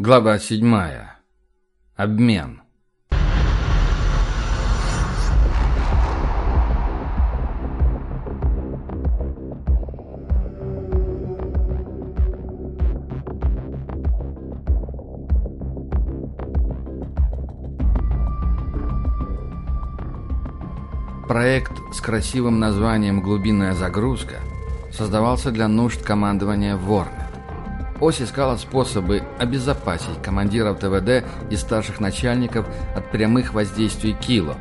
Глава седьмая. Обмен. Проект с красивым названием «Глубинная загрузка» создавался для нужд командования Ворна. Ось искала способы обезопасить командиров ТВД и старших начальников от прямых воздействий Кило.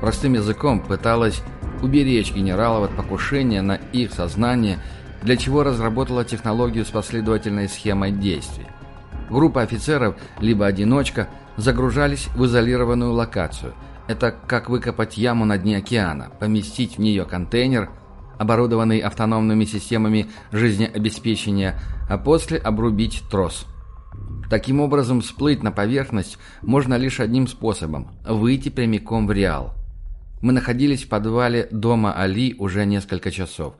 Простым языком пыталась уберечь генералов от покушения на их сознание, для чего разработала технологию с последовательной схемой действий. Группа офицеров, либо одиночка, загружались в изолированную локацию. Это как выкопать яму на дне океана, поместить в нее контейнер – оборудованный автономными системами жизнеобеспечения, а после обрубить трос. Таким образом, всплыть на поверхность можно лишь одним способом – выйти прямиком в Реал. Мы находились в подвале дома Али уже несколько часов.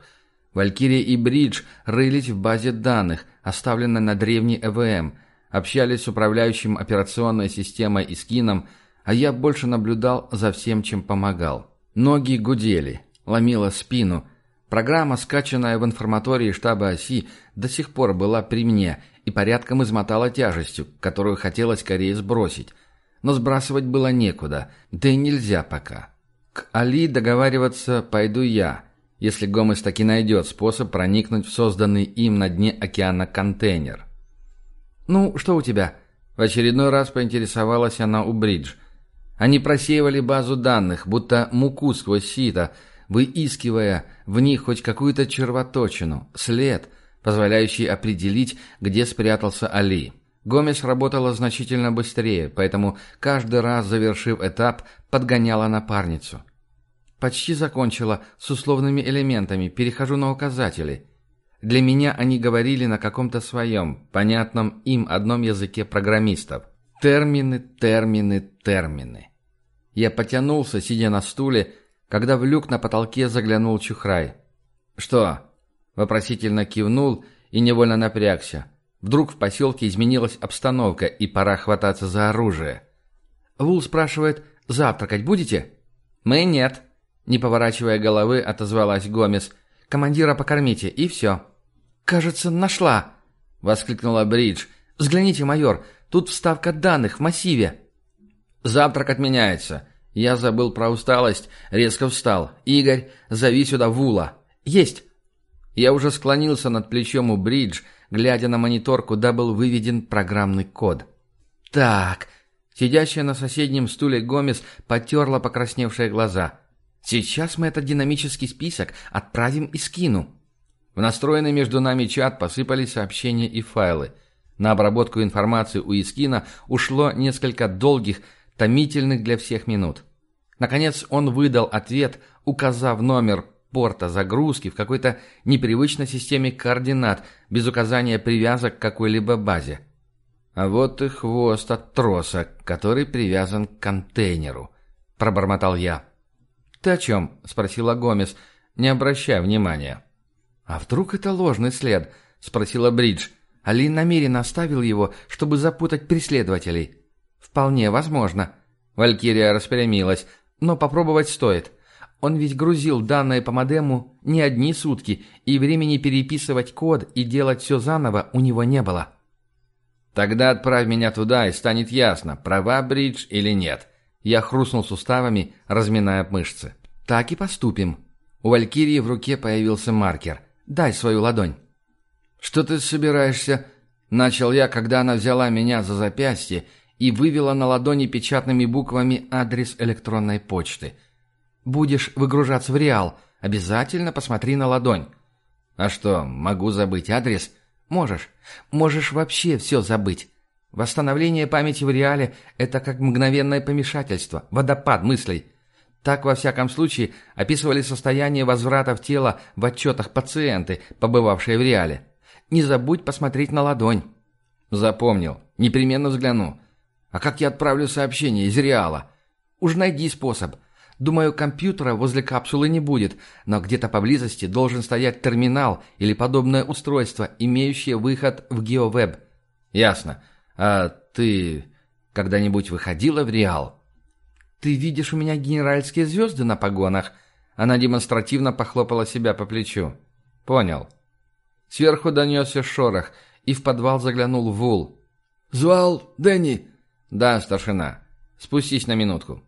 Валькирия и Бридж рылись в базе данных, оставленной на древней ЭВМ, общались с управляющим операционной системой и скином, а я больше наблюдал за всем, чем помогал. Ноги гудели, ломило спину – Программа, скачанная в информатории штаба оси, до сих пор была при мне и порядком измотала тяжестью, которую хотелось скорее сбросить. Но сбрасывать было некуда, да и нельзя пока. К Али договариваться пойду я, если Гомес таки найдет способ проникнуть в созданный им на дне океана контейнер. «Ну, что у тебя?» В очередной раз поинтересовалась она у Бридж. Они просеивали базу данных, будто муку сквозь сито – выискивая в них хоть какую-то червоточину, след, позволяющий определить, где спрятался Али. Гомес работала значительно быстрее, поэтому каждый раз, завершив этап, подгоняла напарницу. Почти закончила с условными элементами, перехожу на указатели. Для меня они говорили на каком-то своем, понятном им одном языке программистов. Термины, термины, термины. Я потянулся, сидя на стуле, когда в люк на потолке заглянул Чухрай. «Что?» – вопросительно кивнул и невольно напрягся. Вдруг в поселке изменилась обстановка, и пора хвататься за оружие. Вул спрашивает, «Завтракать будете?» «Мы нет», – не поворачивая головы, отозвалась Гомес. «Командира покормите, и все». «Кажется, нашла!» – воскликнула Бридж. «Взгляните, майор, тут вставка данных в массиве». «Завтрак отменяется», я забыл про усталость, резко встал. «Игорь, зови сюда Вула». «Есть!» Я уже склонился над плечом у Бридж, глядя на монитор, куда был выведен программный код. «Так...» Сидящая на соседнем стуле Гомес потерла покрасневшие глаза. «Сейчас мы этот динамический список отправим и скину». В настроенный между нами чат посыпались сообщения и файлы. На обработку информации у Искина ушло несколько долгих, томительных для всех минут. Наконец он выдал ответ, указав номер порта загрузки в какой-то непривычной системе координат, без указания привязок к какой-либо базе. А вот и хвост от троса, который привязан к контейнеру, пробормотал я. «Ты о чем?» – спросила Гомес, не обращая внимания. «А вдруг это ложный след?» – спросила Бридж. Али намеренно оставил его, чтобы запутать преследователей. «Вполне возможно». Валькирия распрямилась, но попробовать стоит. Он ведь грузил данные по модему не одни сутки, и времени переписывать код и делать все заново у него не было. «Тогда отправь меня туда, и станет ясно, права Бридж или нет». Я хрустнул суставами, разминая мышцы. «Так и поступим». У Валькирии в руке появился маркер. «Дай свою ладонь». «Что ты собираешься?» Начал я, когда она взяла меня за запястье и вывела на ладони печатными буквами адрес электронной почты. «Будешь выгружаться в Реал, обязательно посмотри на ладонь». «А что, могу забыть адрес?» «Можешь. Можешь вообще все забыть. Восстановление памяти в Реале – это как мгновенное помешательство, водопад мыслей». Так, во всяком случае, описывали состояние возврата в тело в отчетах пациенты, побывавшие в Реале. Не забудь посмотреть на ладонь. Запомнил. Непременно взгляну. А как я отправлю сообщение из Реала? Уж найди способ. Думаю, компьютера возле капсулы не будет, но где-то поблизости должен стоять терминал или подобное устройство, имеющее выход в GeoWeb. Ясно. «А ты когда-нибудь выходила в Реал?» «Ты видишь у меня генеральские звезды на погонах?» Она демонстративно похлопала себя по плечу. «Понял». Сверху донесся шорох, и в подвал заглянул Вул. «Звал Дэнни?» «Да, старшина. Спустись на минутку».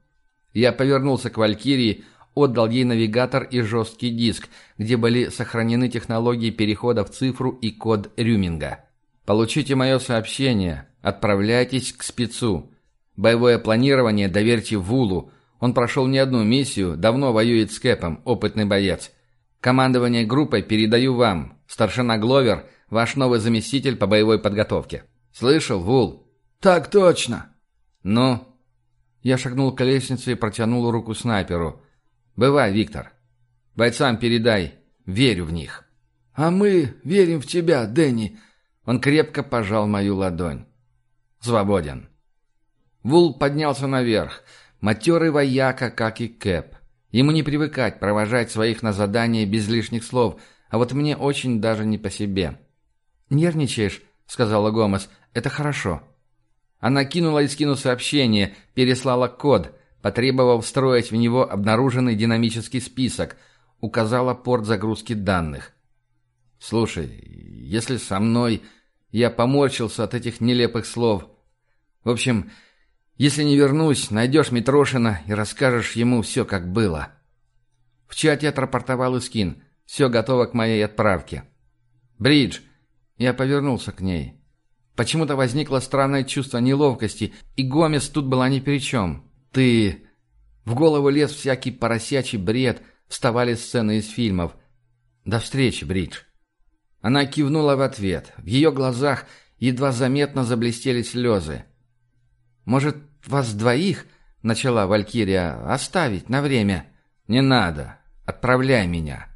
Я повернулся к Валькирии, отдал ей навигатор и жесткий диск, где были сохранены технологии перехода в цифру и код Рюминга. «Получите мое сообщение. Отправляйтесь к спецу. Боевое планирование доверьте Вулу. Он прошел не одну миссию, давно воюет с Кэпом, опытный боец. Командование группой передаю вам. Старшина Гловер, ваш новый заместитель по боевой подготовке. Слышал, Вул?» «Так точно». «Ну?» Я шагнул к лестнице и протянул руку снайперу. «Бывай, Виктор. Бойцам передай. Верю в них». «А мы верим в тебя, Дэнни». Он крепко пожал мою ладонь. «Свободен». Вул поднялся наверх. Матерый вояка, как и Кэп. Ему не привыкать провожать своих на задание без лишних слов, а вот мне очень даже не по себе. «Нервничаешь?» — сказала Гомес. «Это хорошо». Она кинула Искину сообщение, переслала код, потребовав встроить в него обнаруженный динамический список, указала порт загрузки данных. «Слушай, если со мной...» Я поморщился от этих нелепых слов. «В общем, если не вернусь, найдешь Митрошина и расскажешь ему все, как было». В чате отрапортовал Искин. «Все готово к моей отправке». «Бридж!» Я повернулся к ней. Почему-то возникло странное чувство неловкости, и Гомес тут была ни при чем. «Ты...» В голову лез всякий поросячий бред, вставали сцены из фильмов. «До встречи, Бридж». Она кивнула в ответ. В ее глазах едва заметно заблестели слезы. «Может, вас двоих?» — начала Валькирия. «Оставить на время». «Не надо. Отправляй меня».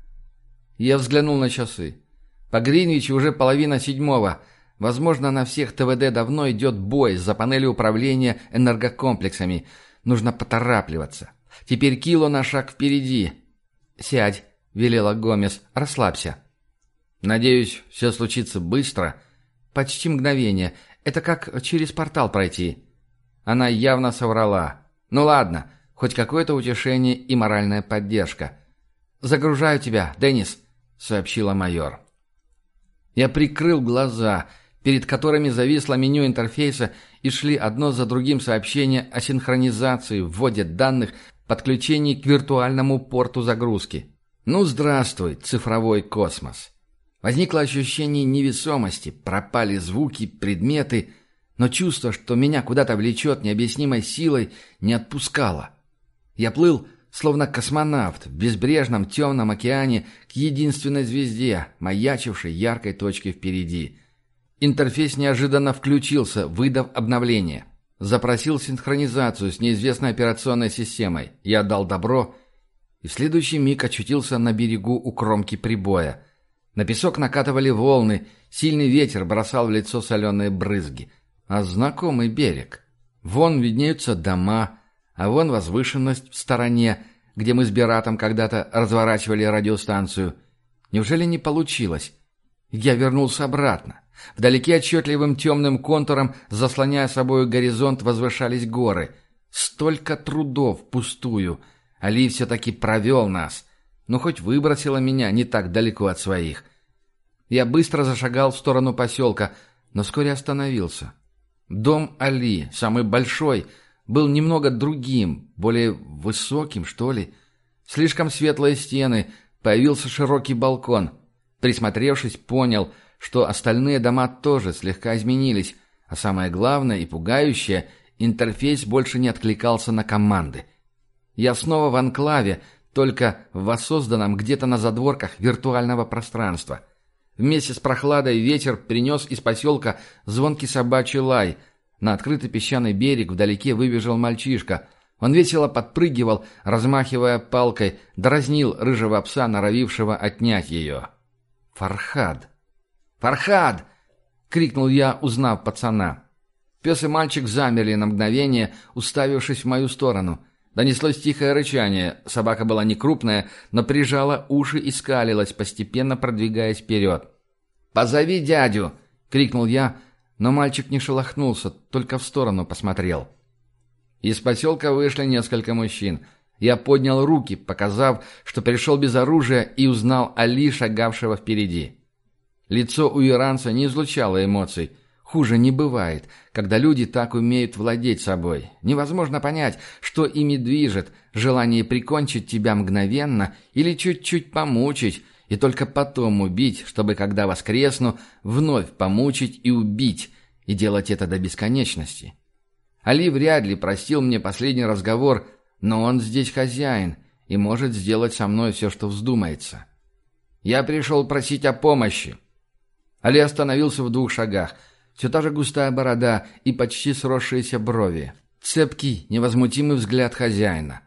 Я взглянул на часы. По Гринвичу уже половина седьмого — Возможно, на всех ТВД давно идет бой за панели управления энергокомплексами. Нужно поторапливаться. Теперь Кило на шаг впереди. «Сядь», — велела Гомес, — «расслабься». «Надеюсь, все случится быстро». «Почти мгновение. Это как через портал пройти». Она явно соврала. «Ну ладно, хоть какое-то утешение и моральная поддержка». «Загружаю тебя, Деннис», — сообщила майор. Я прикрыл глаза — перед которыми зависло меню интерфейса и шли одно за другим сообщения о синхронизации, вводе данных, подключении к виртуальному порту загрузки. Ну, здравствуй, цифровой космос. Возникло ощущение невесомости, пропали звуки, предметы, но чувство, что меня куда-то влечет необъяснимой силой, не отпускало. Я плыл, словно космонавт, в безбрежном темном океане к единственной звезде, маячившей яркой точке впереди — Интерфейс неожиданно включился, выдав обновление. Запросил синхронизацию с неизвестной операционной системой. Я дал добро, и в следующий миг очутился на берегу у кромки прибоя. На песок накатывали волны, сильный ветер бросал в лицо соленые брызги. А знакомый берег. Вон виднеются дома, а вон возвышенность в стороне, где мы с Биратом когда-то разворачивали радиостанцию. Неужели не получилось? Я вернулся обратно. Вдалеке отчетливым темным контуром, заслоняя собою горизонт, возвышались горы. Столько трудов пустую. Али все-таки провел нас. Но хоть выбросила меня не так далеко от своих. Я быстро зашагал в сторону поселка, но вскоре остановился. Дом Али, самый большой, был немного другим, более высоким, что ли. Слишком светлые стены, появился широкий балкон. Присмотревшись, понял — что остальные дома тоже слегка изменились, а самое главное и пугающее, интерфейс больше не откликался на команды. Я снова в анклаве, только в воссозданном где-то на задворках виртуального пространства. Вместе с прохладой ветер принес из поселка звонкий собачий лай. На открытый песчаный берег вдалеке выбежал мальчишка. Он весело подпрыгивал, размахивая палкой, дразнил рыжего пса, норовившего отнять ее. Фархад. «Фархад!» — крикнул я, узнав пацана. Пес и мальчик замерли на мгновение, уставившись в мою сторону. Донеслось тихое рычание. Собака была не крупная, но прижала уши и скалилась, постепенно продвигаясь вперед. «Позови дядю!» — крикнул я, Но мальчик не шелохнулся, только в сторону посмотрел. Из поселка вышли несколько мужчин. Я поднял руки, показав, что пришел без оружия и узнал Али, шагавшего впереди. Лицо у иранца не излучало эмоций. Хуже не бывает, когда люди так умеют владеть собой. Невозможно понять, что ими движет, желание прикончить тебя мгновенно или чуть-чуть помучить, и только потом убить, чтобы, когда воскресну, вновь помучить и убить, и делать это до бесконечности. Али вряд ли простил мне последний разговор, но он здесь хозяин и может сделать со мной все, что вздумается. Я пришел просить о помощи. Али остановился в двух шагах. Все та же густая борода и почти сросшиеся брови. Цепкий, невозмутимый взгляд хозяина.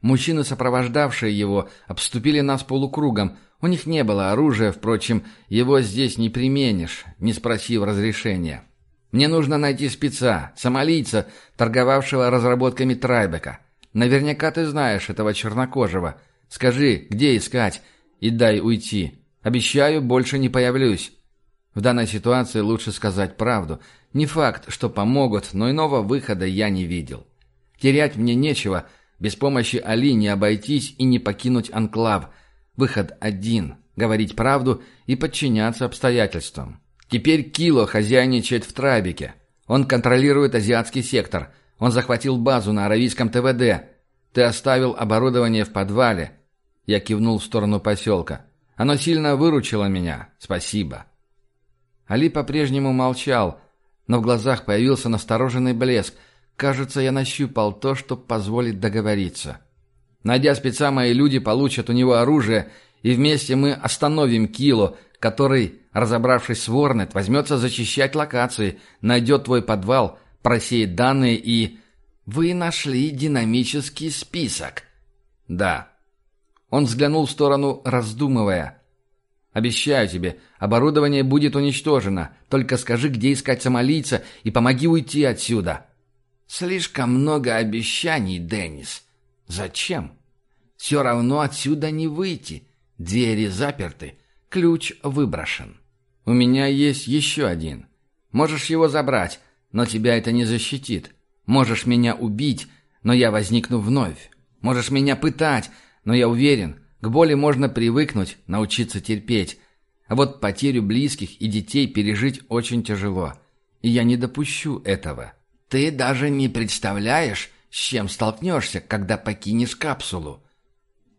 Мужчины, сопровождавшие его, обступили нас полукругом, у них не было оружия, впрочем, его здесь не применишь, не спросив разрешения. Мне нужно найти спеца, сомалийца, торговавшего разработками Трайбека. Наверняка ты знаешь этого чернокожего. Скажи, где искать, и дай уйти. Обещаю, больше не появлюсь. В данной ситуации лучше сказать правду. Не факт, что помогут, но иного выхода я не видел. Терять мне нечего, без помощи Али не обойтись и не покинуть анклав – Выход один – говорить правду и подчиняться обстоятельствам. Теперь Кило хозяйничает в Трабике. Он контролирует азиатский сектор. Он захватил базу на аравийском ТВД. Ты оставил оборудование в подвале. Я кивнул в сторону поселка. Оно сильно выручило меня. Спасибо. Али по-прежнему молчал, но в глазах появился настороженный блеск. Кажется, я нащупал то, что позволит договориться. Найдя спеца, мои люди получат у него оружие, и вместе мы остановим Кило, который, разобравшись с Ворнет, возьмется зачищать локации, найдет твой подвал, просеет данные и... Вы нашли динамический список. Да. Он взглянул в сторону, раздумывая. Обещаю тебе, оборудование будет уничтожено. Только скажи, где искать сомалийца, и помоги уйти отсюда. Слишком много обещаний, Деннис. Зачем? Все равно отсюда не выйти. Двери заперты, ключ выброшен. У меня есть еще один. Можешь его забрать, но тебя это не защитит. Можешь меня убить, но я возникну вновь. Можешь меня пытать, но я уверен, к боли можно привыкнуть, научиться терпеть. А вот потерю близких и детей пережить очень тяжело. И я не допущу этого. Ты даже не представляешь, с чем столкнешься, когда покинешь капсулу.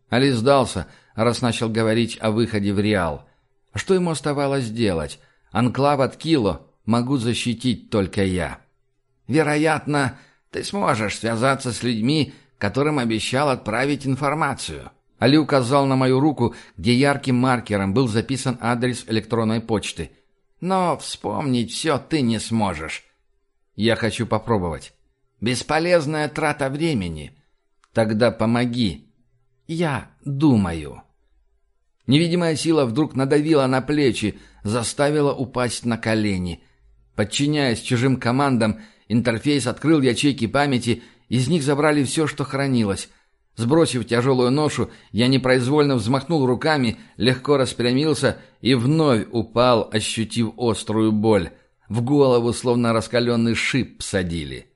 Али сдался, раз начал говорить о выходе в Реал. Что ему оставалось делать? Анклав от Кило могу защитить только я. Вероятно, ты сможешь связаться с людьми, которым обещал отправить информацию. Али указал на мою руку, где ярким маркером был записан адрес электронной почты. Но вспомнить все ты не сможешь. Я хочу попробовать. Бесполезная трата времени. Тогда помоги, я думаю. Невидимая сила вдруг надавила на плечи, заставила упасть на колени. Подчиняясь чужим командам, интерфейс открыл ячейки памяти, из них забрали все, что хранилось. Сбросив тяжелую ношу, я непроизвольно взмахнул руками, легко распрямился и вновь упал, ощутив острую боль. В голову словно раскаленный шип садили.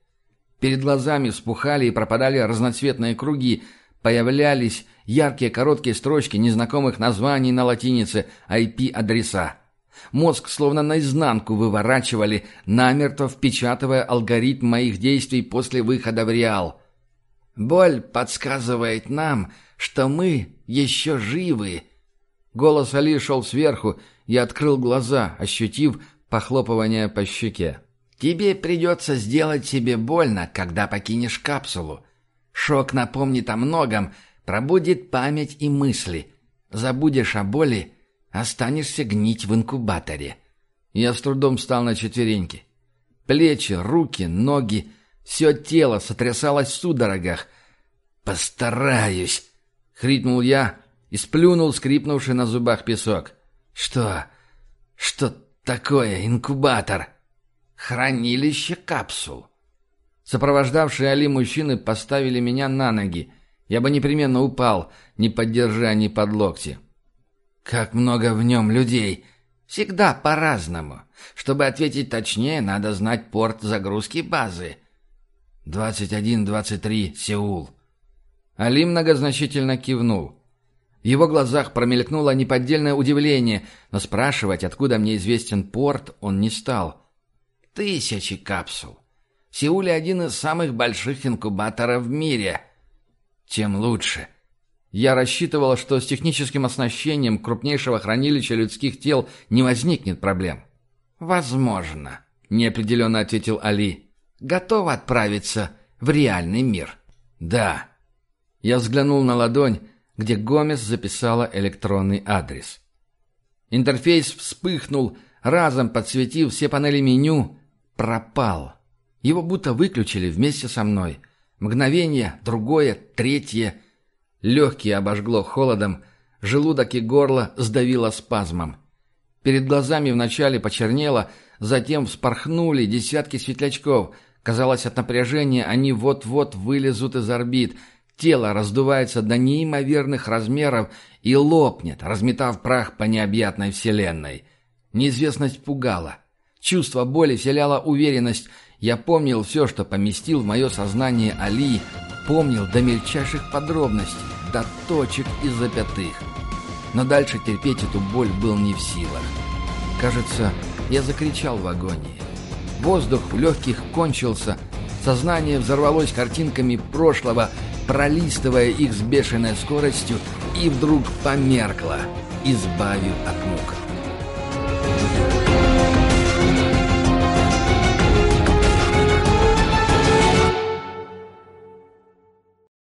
Перед глазами вспухали и пропадали разноцветные круги, Появлялись яркие короткие строчки незнакомых названий на латинице, IP-адреса. Мозг словно наизнанку выворачивали, намертво впечатывая алгоритм моих действий после выхода в реал. «Боль подсказывает нам, что мы еще живы». Голос Али шел сверху, я открыл глаза, ощутив похлопывание по щеке. «Тебе придется сделать себе больно, когда покинешь капсулу. Шок напомнит о многом, пробудит память и мысли. Забудешь о боли, останешься гнить в инкубаторе. Я с трудом встал на четвереньки. Плечи, руки, ноги, все тело сотрясалось в судорогах. «Постараюсь!» — хрипнул я и сплюнул скрипнувший на зубах песок. «Что? Что такое инкубатор?» «Хранилище капсул». Сопровождавшие Али мужчины поставили меня на ноги. Я бы непременно упал, не поддержа ни под локти. «Как много в нем людей!» — Всегда по-разному. Чтобы ответить точнее, надо знать порт загрузки базы. 21-23, Сеул. Али многозначительно кивнул. В его глазах промелькнуло неподдельное удивление, но спрашивать, откуда мне известен порт, он не стал. Тысячи капсул. В Сеуле один из самых больших инкубаторов в мире. Тем лучше. Я рассчитывал, что с техническим оснащением крупнейшего хранилища людских тел не возникнет проблем. «Возможно», — неопределенно ответил Али. «Готов отправиться в реальный мир?» «Да». Я взглянул на ладонь, где Гомес записала электронный адрес. Интерфейс вспыхнул, разом подсветив все панели меню, пропал. Его будто выключили вместе со мной. Мгновение, другое, третье. Легкие обожгло холодом, желудок и горло сдавило спазмом. Перед глазами вначале почернело, затем вспорхнули десятки светлячков. Казалось, от напряжения они вот-вот вылезут из орбит. Тело раздувается до неимоверных размеров и лопнет, разметав прах по необъятной вселенной. Неизвестность пугала. Чувство боли вселяло уверенность. Я помнил все, что поместил в мое сознание Али, помнил до мельчайших подробностей до точек и запятых. Но дальше терпеть эту боль был не в силах. Кажется, я закричал в агонии. Воздух в легких кончился, сознание взорвалось картинками прошлого, пролистывая их с бешеной скоростью, и вдруг померкло, избавив от мук.